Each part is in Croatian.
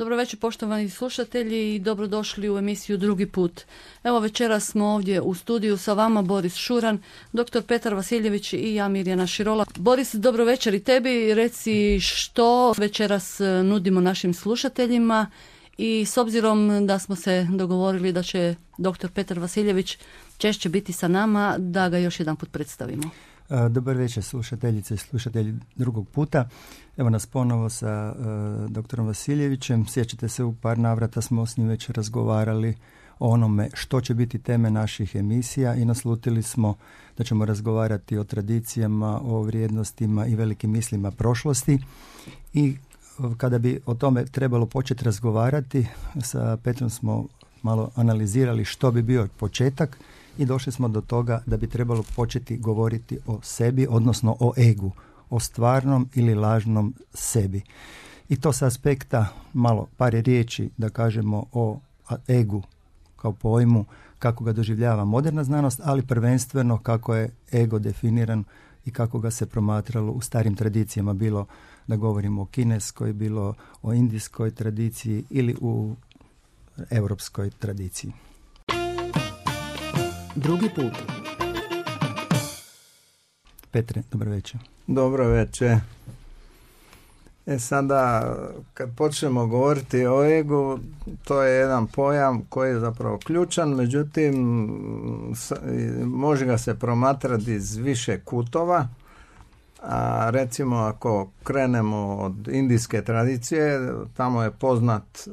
Dobro večer poštovani slušatelji i dobrodošli u emisiju Drugi put. Evo večeras smo ovdje u studiju sa vama Boris Šuran, dr. Petar Vasiljević i ja Mirjana Širola. Boris, dobro večer i tebi. Reci što večeras e, nudimo našim slušateljima i s obzirom da smo se dogovorili da će dr. Petar Vasiljević češće biti sa nama, da ga još jedan put predstavimo. E, dobar večer slušateljice i slušatelji drugog puta. Evo nas ponovo sa uh, doktorom Vasiljevićem. Sjećate se u par navrata smo s njim već razgovarali o onome što će biti teme naših emisija i naslutili smo da ćemo razgovarati o tradicijama, o vrijednostima i velikim mislima prošlosti i kada bi o tome trebalo početi razgovarati sa Petrom smo malo analizirali što bi bio početak i došli smo do toga da bi trebalo početi govoriti o sebi, odnosno o egu, o stvarnom ili lažnom sebi. I to sa aspekta malo par riječi da kažemo o egu kao pojmu, kako ga doživljava moderna znanost, ali prvenstveno kako je ego definiran i kako ga se promatralo u starim tradicijama, bilo da govorimo o kineskoj, bilo o indijskoj tradiciji ili u europskoj tradiciji. Drugi put. Petre, dobro večer. Dobro večer. E sada, kad počnemo govoriti o egu, to je jedan pojam koji je zapravo ključan, međutim, može ga se promatrati iz više kutova. A recimo ako krenemo od indijske tradicije, tamo je poznat e,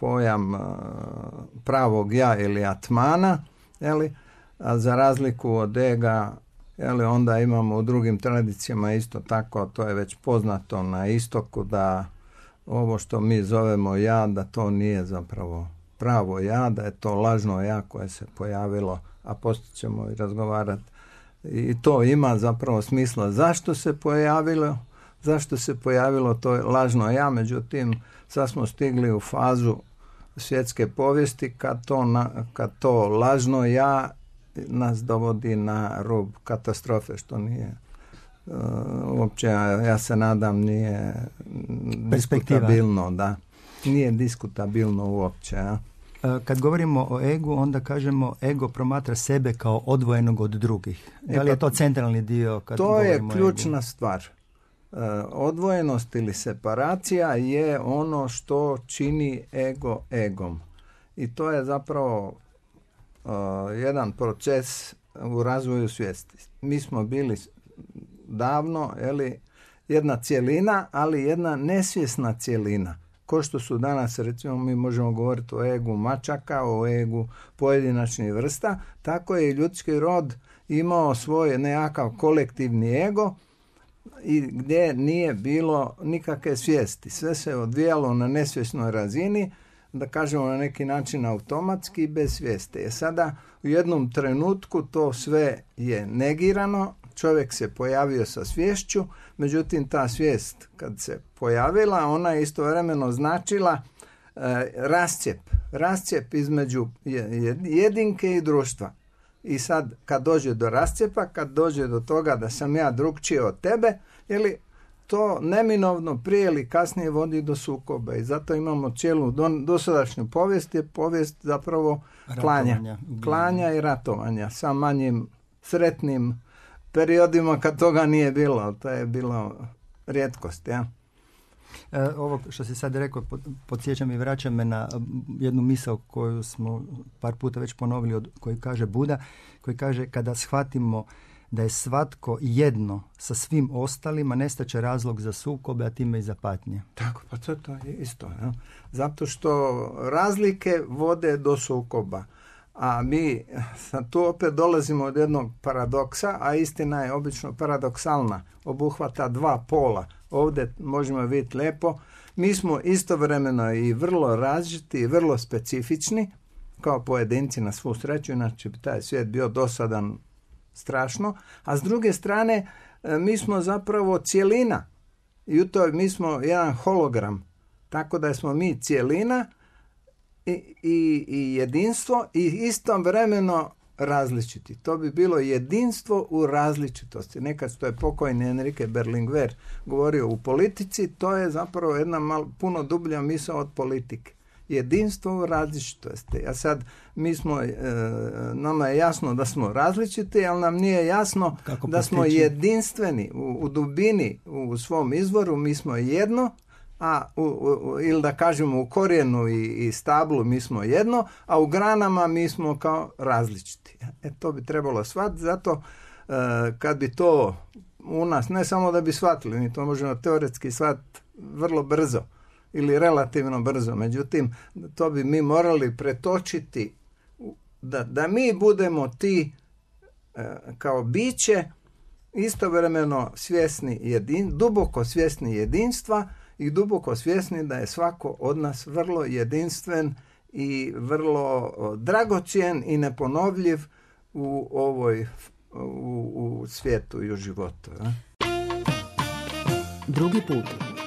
pojam e, pravog ja ili atmana, jeli? A za razliku od ega jeli, onda imamo u drugim tradicijama isto tako, to je već poznato na istoku da ovo što mi zovemo ja, da to nije zapravo pravo ja, da je to lažno ja koje se pojavilo, a poslije ćemo i razgovarati. I to ima zapravo smisla zašto se pojavilo, zašto se pojavilo to lažno ja, međutim sad smo stigli u fazu svjetske povijesti kad to, na, kad to lažno ja nas dovodi na rub katastrofe, što nije uh, uopće, ja se nadam, nije diskutabilno, da. Nije diskutabilno uopće. Ja. Uh, kad govorimo o egu, onda kažemo ego promatra sebe kao odvojenog od drugih. E, da li je pa to centralni dio? Kad to je ključna stvar. Odvojenost ili separacija je ono što čini ego egom. I to je zapravo jedan proces u razvoju svijesti. Mi smo bili davno eli, jedna cjelina, ali jedna nesvjesna cjelina. Ko što su danas, recimo, mi možemo govoriti o egu mačaka, o egu pojedinačnih vrsta, tako je i ljudski rod imao svoj nekakav kolektivni ego i gdje nije bilo nikakve svijesti. Sve se odvijalo na nesvjesnoj razini, da kažemo na neki način automatski bez svijesti. Je sada u jednom trenutku to sve je negirano, čovjek se pojavio sa svješću, međutim ta svijest kad se pojavila, ona je istovremeno značila e, rascijep, rascijep između jedinke i društva. I sad kad dođe do rascijepa, kad dođe do toga da sam ja drugčiji od tebe, ili to neminovno prije ili kasnije vodi do sukoba i zato imamo cijelu dosadašnju povijest je povijest zapravo klanja, klanja i ratovanja sa manjim sretnim periodima kad toga nije bilo, to je bilo rijetkost, ja. E, ovo što si sad rekao, podsjećam i vraćam me na jednu misao koju smo par puta već ponovili, od, koji kaže Buda, koji kaže kada shvatimo da je svatko jedno sa svim ostalima, nestaće razlog za sukobe, a time i za patnje. Tako, pa to, to je isto. Ja. Zato što razlike vode do sukoba. A mi tu opet dolazimo od jednog paradoksa, a istina je obično paradoksalna. Obuhvata dva pola. Ovdje možemo vidjeti lepo. Mi smo istovremeno i vrlo različiti i vrlo specifični, kao pojedinci na svu sreću, inače bi taj svijet bio dosadan strašno, a s druge strane e, mi smo zapravo cijelina i u toj mi smo jedan hologram, tako da smo mi cijelina i, i, i jedinstvo i vremeno različiti. To bi bilo jedinstvo u različitosti. Nekad što je pokojni Enrique Berlinguer govorio u politici, to je zapravo jedna mal, puno dublja misao od politike. Jedinstvo u različitosti. A sad mi smo, e, nama je jasno da smo različiti, ali nam nije jasno Kako da smo jedinstveni u, u dubini, u svom izvoru, mi smo jedno, a u, u- ili da kažemo u korijenu i, i stablu mi smo jedno, a u granama mi smo kao različiti. E to bi trebalo shvatiti, zato e, kad bi to u nas, ne samo da bi shvatili, mi to možemo teoretski shvatiti vrlo brzo ili relativno brzo, međutim to bi mi morali pretočiti da, da mi budemo ti e, kao biće istovremeno svjesni jedin, duboko svjesni jedinstva i duboko svjesni da je svako od nas vrlo jedinstven i vrlo dragocjen i neponovljiv u ovoj u, u svijetu i u životu. ja. Drugi put.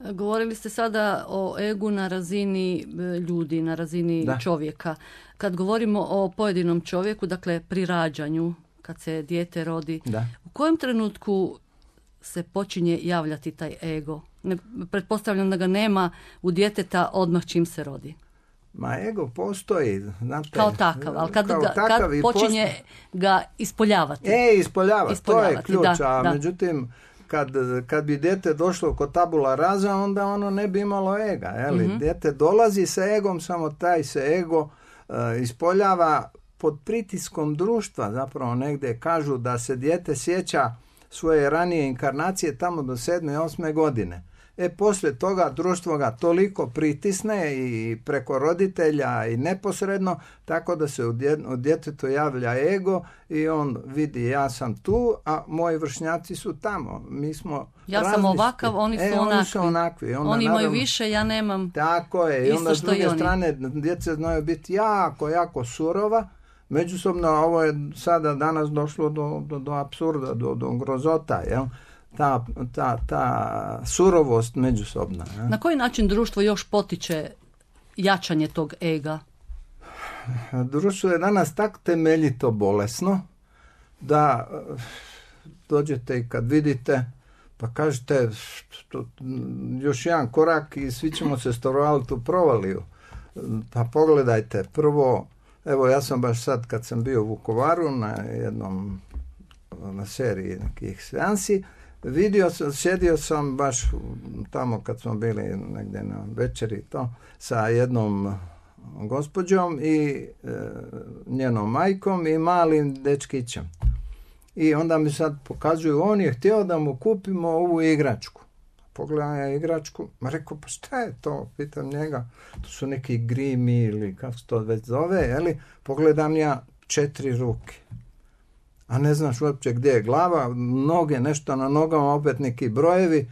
Govorili ste sada o egu na razini e, ljudi, na razini Da. čovjeka. Kad govorimo o pojedinom čovjeku, dakle pri rađanju, kad se dijete rodi, Da. u kojem trenutku se počinje javljati taj ego? Ne, pretpostavljam da ga nema u djeteta odmah čim se rodi. Ma ego postoji, znate. Kao takav, ali kad, kao ga, takav kad počinje postoji. ga ispoljavati. E, ispoljava, to je Ispoljavati, ključ, da, a da. međutim, kad, kad bi dijete došlo kod tabula raza, onda ono ne bi imalo ega. Jeli? Mhm. Dijete dolazi sa egom, samo taj se ego e, ispoljava pod pritiskom društva. Zapravo negdje kažu da se dijete sjeća svoje ranije inkarnacije tamo do sedme, osme godine. E, poslije toga društvo ga toliko pritisne i preko roditelja i neposredno, tako da se u, dje- u djetetu javlja ego i on vidi ja sam tu, a moji vršnjaci su tamo. Mi smo Ja sam različiti. ovakav, oni su e, onakvi. Oni su onakvi. Onda Oni imaju naravno- više, ja nemam. tako je, i onda s druge strane djeca znaju biti jako, jako surova. Međusobno ovo je sada danas došlo do, do, do apsurda, do, do grozota, jel? Ta, ta, ta surovost međusobna. jel? Na koji način društvo još potiče jačanje tog ega? Društvo je danas tak temeljito bolesno da dođete i kad vidite pa kažete "Što- još jedan korak i svi ćemo se storovati u provaliju. Pa pogledajte, prvo, evo ja sam baš sad kad sam bio u Vukovaru na jednom na seriji nekih seansi, vidio sam, sjedio sam baš tamo kad smo bili negdje na večeri to, sa jednom gospođom i e, njenom majkom i malim dečkićem. I onda mi sad pokazuju, on je htio da mu kupimo ovu igračku. Pogledam ja igračku, ma rekao, pa šta je to? Pitam njega, to su neki grimi ili kako se to već zove, jeli? Pogledam ja četiri ruke. A ne znaš uopće gdje je glava, noge, nešto na nogama, opet neki brojevi.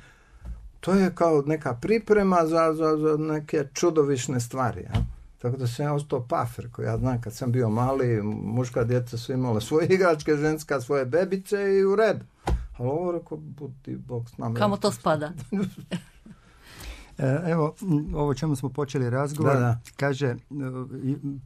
To je kao neka priprema za, za, za neke čudovišne stvari. Ja? Tako da sam ja ostao paf, rekao, ja znam kad sam bio mali, muška djeca su imala svoje igračke, ženska svoje bebice i u red. Ali ovo rekao, budi Bog s nama. Kamo to spada? E, Evo, ovo čemu smo počeli razgovor, Da, da. kaže, e,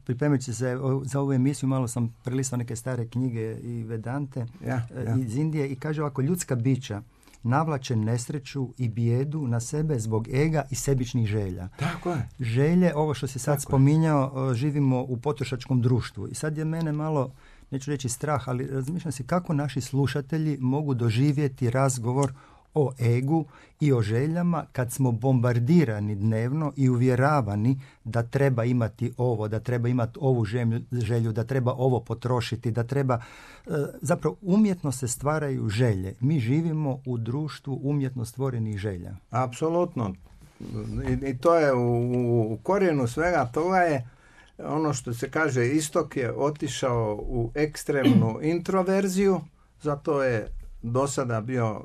pripremajući se za ovu emisiju, malo sam prelistao neke stare knjige i vedante Ja, e, ja. iz Indije i kaže ovako, ljudska bića navlače nesreću i bijedu na sebe zbog ega i sebičnih želja. Tako je. Želje, ovo što si sad Tako spominjao, živimo u potrošačkom društvu i sad je mene malo, neću reći strah, ali razmišljam se kako naši slušatelji mogu doživjeti razgovor o egu i o željama kad smo bombardirani dnevno i uvjeravani da treba imati ovo, da treba imati ovu želju, da treba ovo potrošiti, da treba... e, Zapravo umjetno se stvaraju želje. Mi živimo u društvu umjetno stvorenih želja. Apsolutno. I, to je u korijenu svega toga je ono što se kaže istok je otišao u ekstremnu introverziju, zato je do sada bio uh,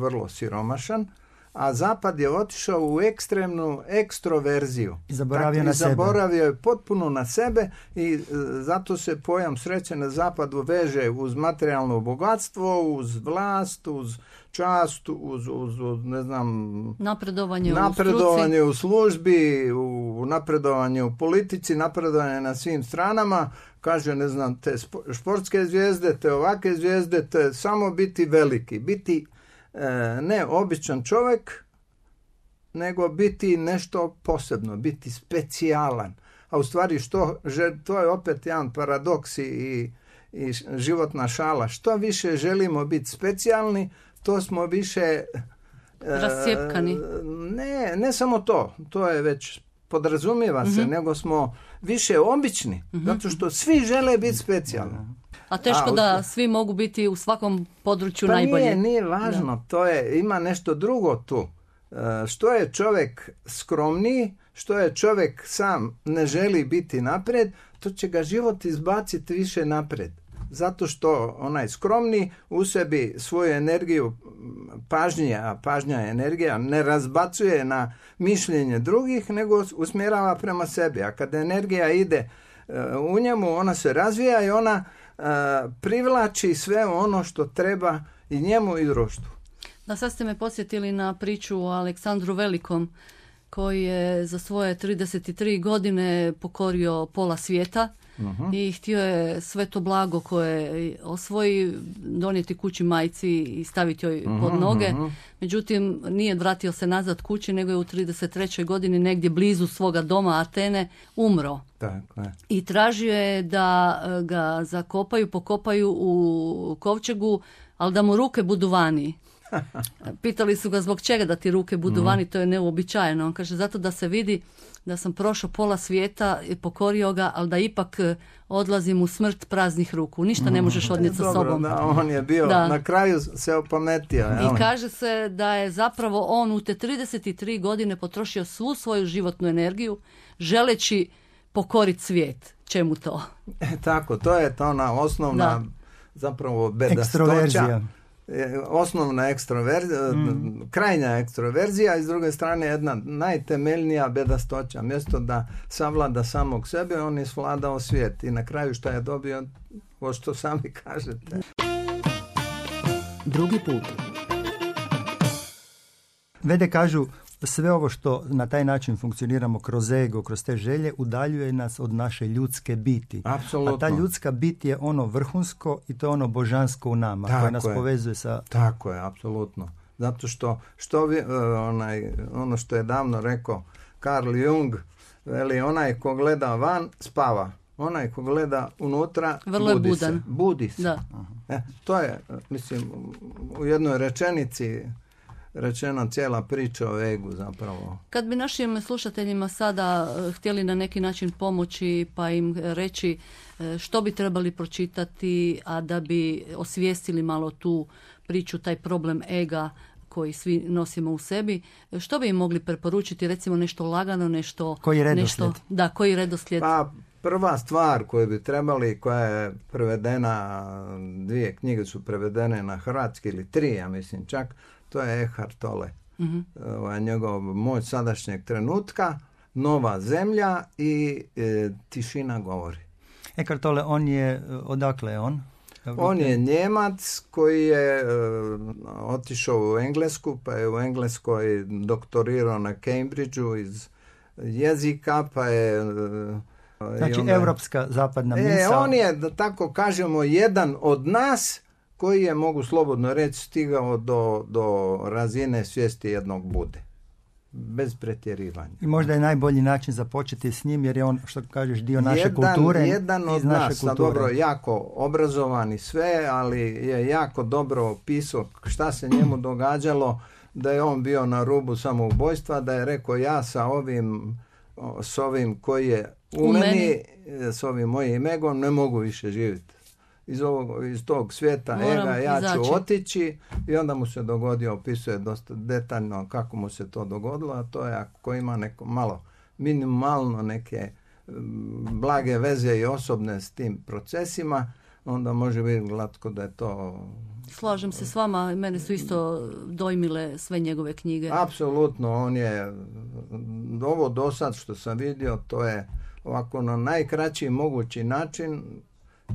vrlo siromašan, a zapad je otišao u ekstremnu ekstroverziju. I zaboravio na i sebe. zaboravio je potpuno na sebe i e, zato se pojam sreće na zapadu veže uz materijalno bogatstvo, uz vlast, uz čast, uz, uz, ne znam... Napredovanje, napredovanje u, službi, u napredovanje u politici, napredovanje na svim stranama, kaže, ne znam, te športske zvijezde, te ovake zvijezde, te samo biti veliki, biti e, ne običan čovjek, nego biti nešto posebno, biti specijalan. A u stvari što, to je opet jedan paradoks i, i životna šala. Što više želimo biti specijalni, to smo više... E, Rascijepkani. ne, ne samo to. To je već podrazumijeva se, mhm. nego smo više obični, mhm. zato što svi žele biti specijalni. A teško da svi mogu biti u svakom području pa najbolje. Nije, nije važno, to je, ima nešto drugo tu. E, što je čovjek skromniji, što je čovjek sam ne želi biti napred, to će ga život izbaciti više napred. Zato što onaj skromni u sebi svoju energiju pažnje, a pažnja je energija, ne razbacuje na mišljenje drugih, nego usmjerava prema sebi. A kada energija ide e, u njemu, ona se razvija i ona e, privlači sve ono što treba i njemu i društvu. Da, sad ste me posjetili na priču o Aleksandru Velikom, koji je za svoje 33 godine pokorio pola svijeta uh i htio je sve to blago koje osvoji donijeti kući majci i staviti joj uh pod noge. Međutim, nije vratio se nazad kući, nego je u 33. godini negdje blizu svoga doma Atene umro. Tako I tražio je da ga zakopaju, pokopaju u kovčegu, ali da mu ruke budu vani. Pitali su ga zbog čega da ti ruke budu mm. vani, to je neuobičajeno. On kaže zato da se vidi da sam prošao pola svijeta i pokorio ga, ali da ipak e, odlazim u smrt praznih ruku. Ništa ne možeš mm. odnijeti sa sobom. Da, on je bio, na kraju se opametio. I kaže se da je zapravo on u te 33 godine potrošio svu svoju životnu energiju želeći pokoriti svijet. Čemu to? E, tako, to je to ona osnovna zapravo bedastoća osnovna ekstroverzija, mm. krajnja ekstroverzija i s druge strane jedna najtemeljnija bedastoća. Mjesto da savlada samog sebe, on je svladao svijet i na kraju što je dobio, ovo što sami kažete. Drugi put. Vede kažu sve ovo što na taj način funkcioniramo kroz ego, kroz te želje, udaljuje nas od naše ljudske biti. Apsolutno. A ta ljudska bit je ono vrhunsko i to je ono božansko u nama Tako koje nas povezuje sa... Tako je, apsolutno. Zato što, što vi, e, onaj, ono što je davno rekao Carl Jung, veli onaj ko gleda van spava. Onaj ko gleda unutra Vrlo budi budan. se. Budi se. Da. E, to je, mislim, u jednoj rečenici rečeno cijela priča o egu zapravo. Kad bi našim slušateljima sada eh, htjeli na neki način pomoći pa im reći eh, što bi trebali pročitati, a da bi osvijestili malo tu priču, taj problem ega koji svi nosimo u sebi, što bi im mogli preporučiti, recimo nešto lagano, nešto... Koji redoslijed? Nešto, da, koji redoslijed? Pa prva stvar koju bi trebali, koja je prevedena, dvije knjige su prevedene na hrvatski ili tri, ja mislim čak, to je Eckhart Tolle. mm Ovaj, njegov moć sadašnjeg trenutka, nova zemlja i e, tišina govori. Eckhart Tolle, on je, odakle je on? On je Njemac koji je uh, otišao u Englesku, pa je u Engleskoj doktorirao na Cambridgeu iz jezika, pa je... Uh, znači, onda, evropska zapadna e, on je, da tako kažemo, jedan od nas koji je, mogu slobodno reći, stigao do, do razine svijesti jednog bude. Bez pretjerivanja. I možda je najbolji način započeti s njim jer je on, što kažeš, dio naše jedan, kulture. Jedan od nas, dobro, jako obrazovan i sve, ali je jako dobro opisao šta se njemu događalo, da je on bio na rubu samoubojstva, da je rekao ja sa ovim, s ovim koji je u, meni, s ovim mojim egom ne mogu više živjeti iz, ovog, iz tog svijeta ega ja ću otići i onda mu se dogodio, opisuje dosta detaljno kako mu se to dogodilo, a to je ako ima neko malo minimalno neke blage veze i osobne s tim procesima, onda može biti glatko da je to... Slažem se s vama, mene su isto dojmile sve njegove knjige. Apsolutno, on je, ovo do sad što sam vidio, to je ovako na najkraći mogući način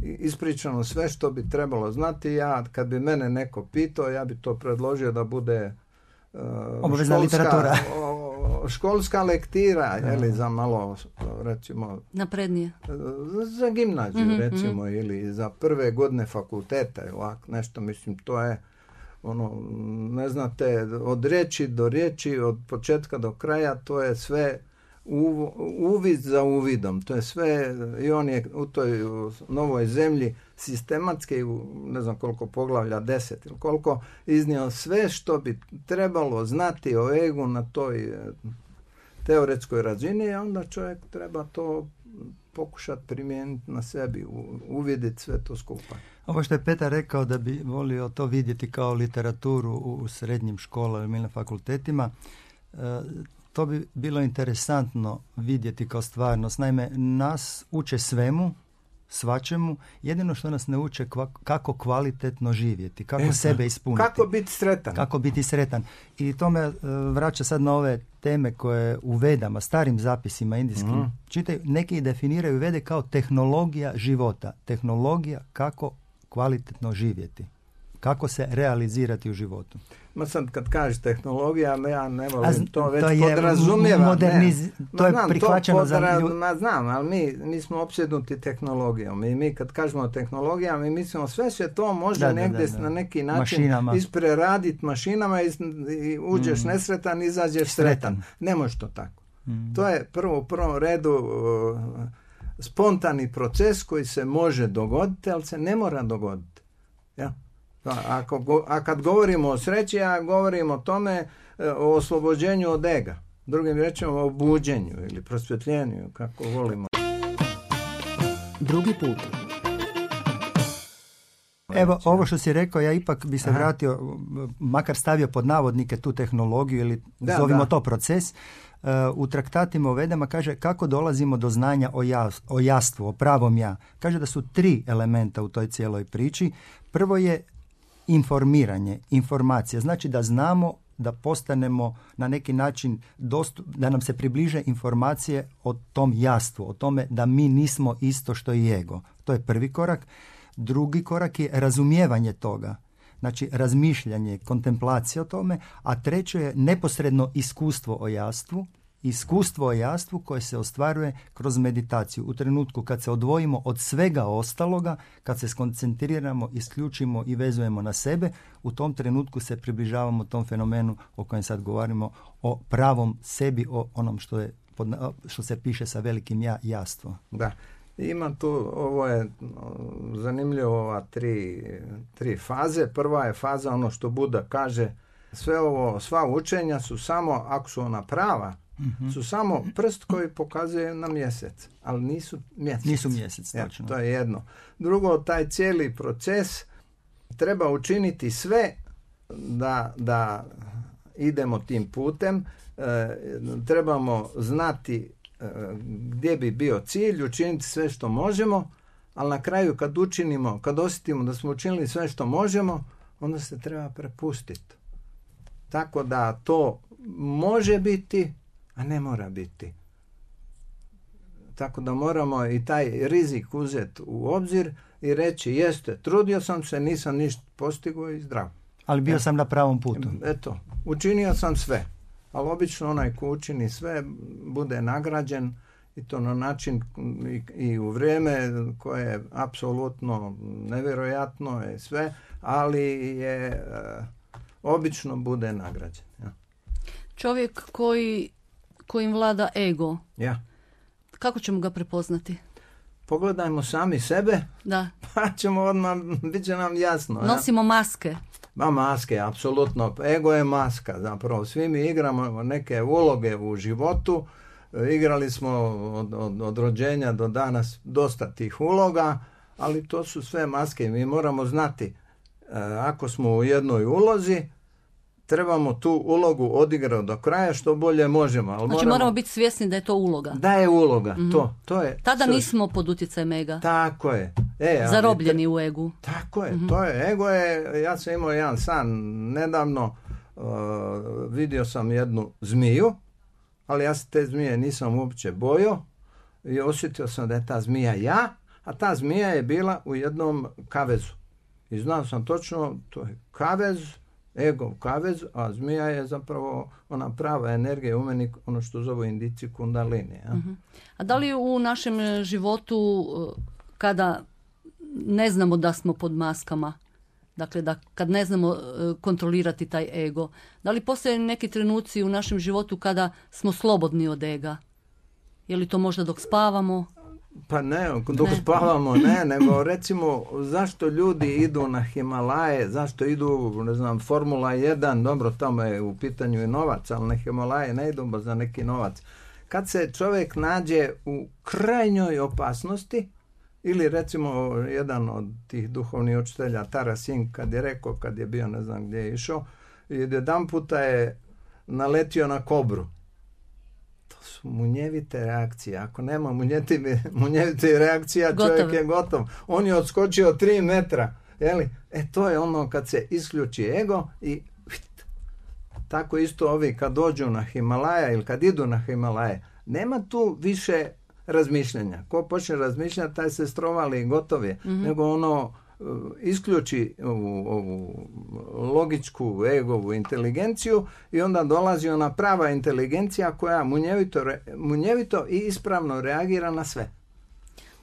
ispričano sve što bi trebalo znati. Ja, kad bi mene neko pitao, ja bi to predložio da bude uh, školska, literatura. školska lektira, li za malo, recimo... Naprednije. Za gimnaziju, mhm, recimo, mhm. ili za prve godine fakulteta, ovak, nešto, mislim, to je ono, ne znate, od riječi do riječi, od početka do kraja, to je sve uvid za uvidom. To je sve, i on je u toj novoj zemlji sistematski, ne znam koliko poglavlja, deset ili koliko, iznio sve što bi trebalo znati o egu na toj e, teoretskoj razini, a onda čovjek treba to pokušati primijeniti na sebi, uvidjeti sve to skupa. Ovo što je Petar rekao da bi volio to vidjeti kao literaturu u srednjim školama ili na fakultetima, e, to bi bilo interesantno vidjeti kao stvarnost. Naime, nas uče svemu, svačemu, jedino što nas ne uče kako kvalitetno živjeti, kako e, sebe ispuniti. Kako biti sretan. Kako biti sretan. I to me e, vraća sad na ove teme koje u vedama, starim zapisima indijskim, mm. čitaju, neki definiraju vede kao tehnologija života. Tehnologija kako kvalitetno živjeti. Kako se realizirati u životu. Ma sad kad kažeš tehnologija, ja ne volim to, već to je Moderniz... to je prihvaćeno za Ma znam, ali mi, mi smo opsjednuti tehnologijom. I mi kad kažemo tehnologija, mi mislimo sve se to može negdje na neki način ispreraditi mašinama i, i uđeš mm. nesretan, izađeš sretan. Ne može to tako. Mm. To je prvo u prvom redu uh, spontani proces koji se može dogoditi, ali se ne mora dogoditi. Ja? Ako, a kad govorimo o sreći, ja govorim o tome, e, o oslobođenju od ega. Drugim rečima o buđenju ili prosvjetljenju, kako volimo. Drugi put. Evo, ovo što si rekao, ja ipak bi se vratio, makar stavio pod navodnike tu tehnologiju ili da, zovimo to proces. E, u traktatima o vedama kaže kako dolazimo do znanja o, o jastvu, o pravom ja. Kaže da su tri elementa u toj cijeloj priči. Prvo je informiranje, informacija. Znači da znamo da postanemo na neki način dostup, da nam se približe informacije o tom jastvu, o tome da mi nismo isto što i ego. To je prvi korak. Drugi korak je razumijevanje toga. Znači razmišljanje, kontemplacija o tome, a treće je neposredno iskustvo o jastvu, iskustvo o jastvu koje se ostvaruje kroz meditaciju. U trenutku kad se odvojimo od svega ostaloga, kad se skoncentriramo, isključimo i vezujemo na sebe, u tom trenutku se približavamo tom fenomenu o kojem sad govorimo, o pravom sebi, o onom što, je, što se piše sa velikim ja, jastvo. Da. Ima tu, ovo je zanimljivo ova tri, tri faze. Prva je faza ono što Buda kaže, sve ovo, sva učenja su samo, ako su ona prava, Mhm. su samo prst koji pokazuje na mjesec, ali nisu mjesec. Nisu mjesec, točno. to je jedno. Drugo, taj cijeli proces treba učiniti sve da, da idemo tim putem. E, trebamo znati e, gdje bi bio cilj, učiniti sve što možemo, ali na kraju kad učinimo, kad osjetimo da smo učinili sve što možemo, onda se treba prepustiti. Tako da to može biti a ne mora biti. Tako da moramo i taj rizik uzeti u obzir i reći jeste, trudio sam se, nisam ništa postigao i zdrav. Ali bio sam na pravom putu. Eto, učinio sam sve. Ali obično onaj ko učini sve bude nagrađen i to na način i, u vrijeme koje je apsolutno nevjerojatno je sve, ali je e, obično bude nagrađen. Ja. Čovjek koji kojim vlada ego. Ja. Kako ćemo ga prepoznati? Pogledajmo sami sebe, da. pa ćemo odmah, bit će nam jasno. Nosimo maske. Ma maske, apsolutno. Ego je maska, zapravo. Svi mi igramo neke uloge u životu. Igrali smo od, od, od rođenja do danas dosta tih uloga, ali to su sve maske. Mi moramo znati e, ako smo u jednoj ulozi, trebamo tu ulogu odigrati do kraja što bolje možemo. Ali znači moramo, biti svjesni da je to uloga. Da je uloga, mhm. to, to je. Tada nismo pod utjecajem ega. Tako je. E, Zarobljeni u egu. Tako je, mhm. to je. Ego je, ja sam imao jedan san nedavno, uh, vidio sam jednu zmiju, ali ja se te zmije nisam uopće bojio i osjetio sam da je ta zmija ja, A ta zmija je bila u jednom kavezu. I znao sam točno, to je kavez, ego kavez, a zmija je zapravo ona prava energija meni, ono što zovu indici kundalini. Ja? Mhm. A da li u našem životu e, kada ne znamo da smo pod maskama, dakle da kad ne znamo e, kontrolirati taj ego, da li postoje neki trenuci u našem životu kada smo slobodni od ega? Je li to možda dok spavamo? Pa ne, dok spavamo ne, nego recimo zašto ljudi idu na Himalaje, zašto idu, ne znam, Formula 1, dobro, tamo je u pitanju i novac, ali na Himalaje ne idu ba za neki novac. Kad se čovjek nađe u krajnjoj opasnosti, ili recimo jedan od tih duhovnih učitelja, Tara Singh, kad je rekao, kad je bio, ne znam gdje je išao, jedan puta je naletio na kobru su munjevite reakcije. Ako nema munjevite reakcija, čovjek je gotov. On je odskočio tri metra. Jeli? E to je ono kad se isključi ego i tako isto ovi kad dođu na Himalaja ili kad idu na Himalaje, nema tu više razmišljanja. Ko počne razmišljati, taj se strovali i gotov je. Mhm. Nego ono, isključi ovu, ovu logičku egovu inteligenciju i onda dolazi ona prava inteligencija koja munjevito, munjevito i ispravno reagira na sve.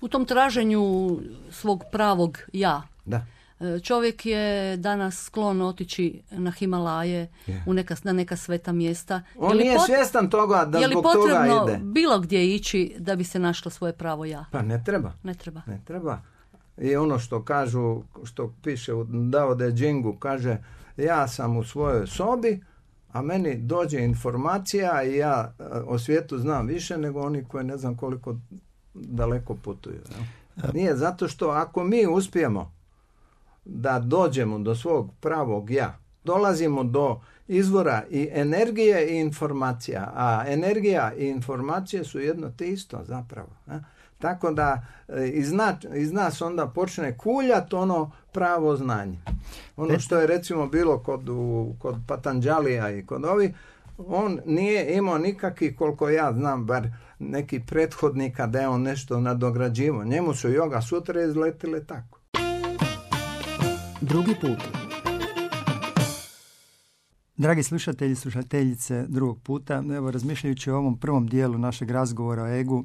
U tom traženju svog pravog ja. Da. E, čovjek je danas sklon otići na Himalaje, u neka, na neka sveta mjesta. On nije pot... svjestan toga da je li potrebno bilo gdje ići da bi se našlo svoje pravo ja? Pa ne treba. Ne treba. Ne treba i ono što kažu, što piše u Dao De Jingu, kaže ja sam u svojoj sobi, a meni dođe informacija i ja e, o svijetu znam više nego oni koji ne znam koliko daleko putuju. Nije zato što ako mi uspijemo da dođemo do svog pravog ja, dolazimo do izvora i energije i informacija, a energija i informacije su jedno te isto zapravo. Tako da e, iz, iz nas onda počne kuljat ono pravo znanje. Ono što je recimo bilo kod, u, kod Patanđalija i kod ovih, on nije imao nikakvi, koliko ja znam, bar neki prethodnika da je on nešto nadograđivo. Njemu su joga sutra izletile tako. Drugi put. Dragi slušatelji, slušateljice drugog puta, evo razmišljajući o ovom prvom dijelu našeg razgovora o egu,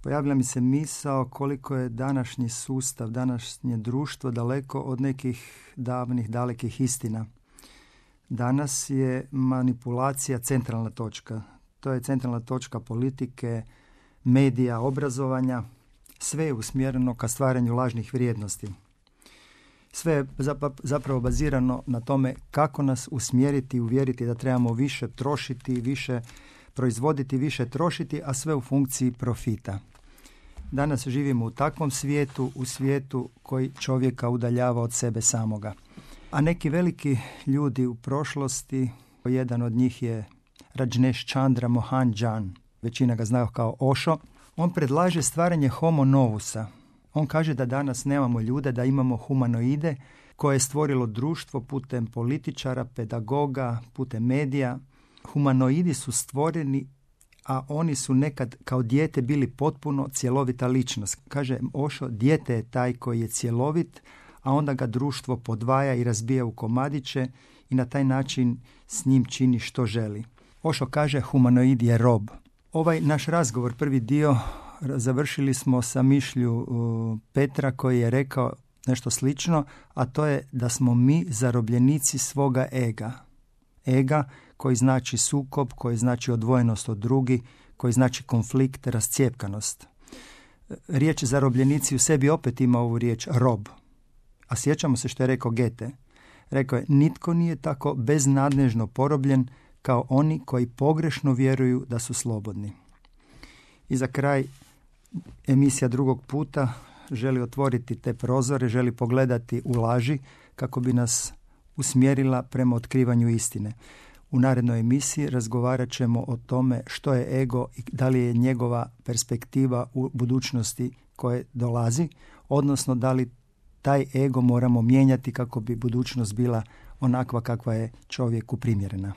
pojavila mi se misao koliko je današnji sustav, današnje društvo daleko od nekih davnih, dalekih istina. Danas je manipulacija centralna točka. To je centralna točka politike, medija, obrazovanja. Sve je usmjereno ka stvaranju lažnih vrijednosti. Sve je zapravo bazirano na tome kako nas usmjeriti i uvjeriti da trebamo više trošiti, više proizvoditi, više trošiti, a sve u funkciji profita. Danas živimo u takvom svijetu, u svijetu koji čovjeka udaljava od sebe samoga. A neki veliki ljudi u prošlosti, jedan od njih je Rajnesh Chandra Mohanjan, većina ga znao kao Osho, on predlaže stvaranje homo novusa. On kaže da danas nemamo ljude, da imamo humanoide koje je stvorilo društvo putem političara, pedagoga, putem medija. Humanoidi su stvoreni a oni su nekad kao dijete bili potpuno cjelovita ličnost. Kaže Ošo, dijete je taj koji je cjelovit, a onda ga društvo podvaja i razbija u komadiće i na taj način s njim čini što želi. Ošo kaže humanoid je rob. Ovaj naš razgovor, prvi dio, završili smo sa mišlju Petra koji je rekao nešto slično, a to je da smo mi zarobljenici svoga ega. Ega koji znači sukob, koji znači odvojenost od drugi, koji znači konflikt, rascijepkanost. Riječ zarobljenici u sebi opet ima ovu riječ rob. A sjećamo se što je rekao Gete. Rekao je, nitko nije tako beznadnežno porobljen kao oni koji pogrešno vjeruju da su slobodni. I za kraj emisija drugog puta želi otvoriti te prozore, želi pogledati u laži kako bi nas usmjerila prema otkrivanju istine. U narednoj emisiji razgovarat ćemo o tome što je ego i da li je njegova perspektiva u budućnosti koje dolazi, odnosno da li taj ego moramo mijenjati kako bi budućnost bila onakva kakva je čovjeku primjerena.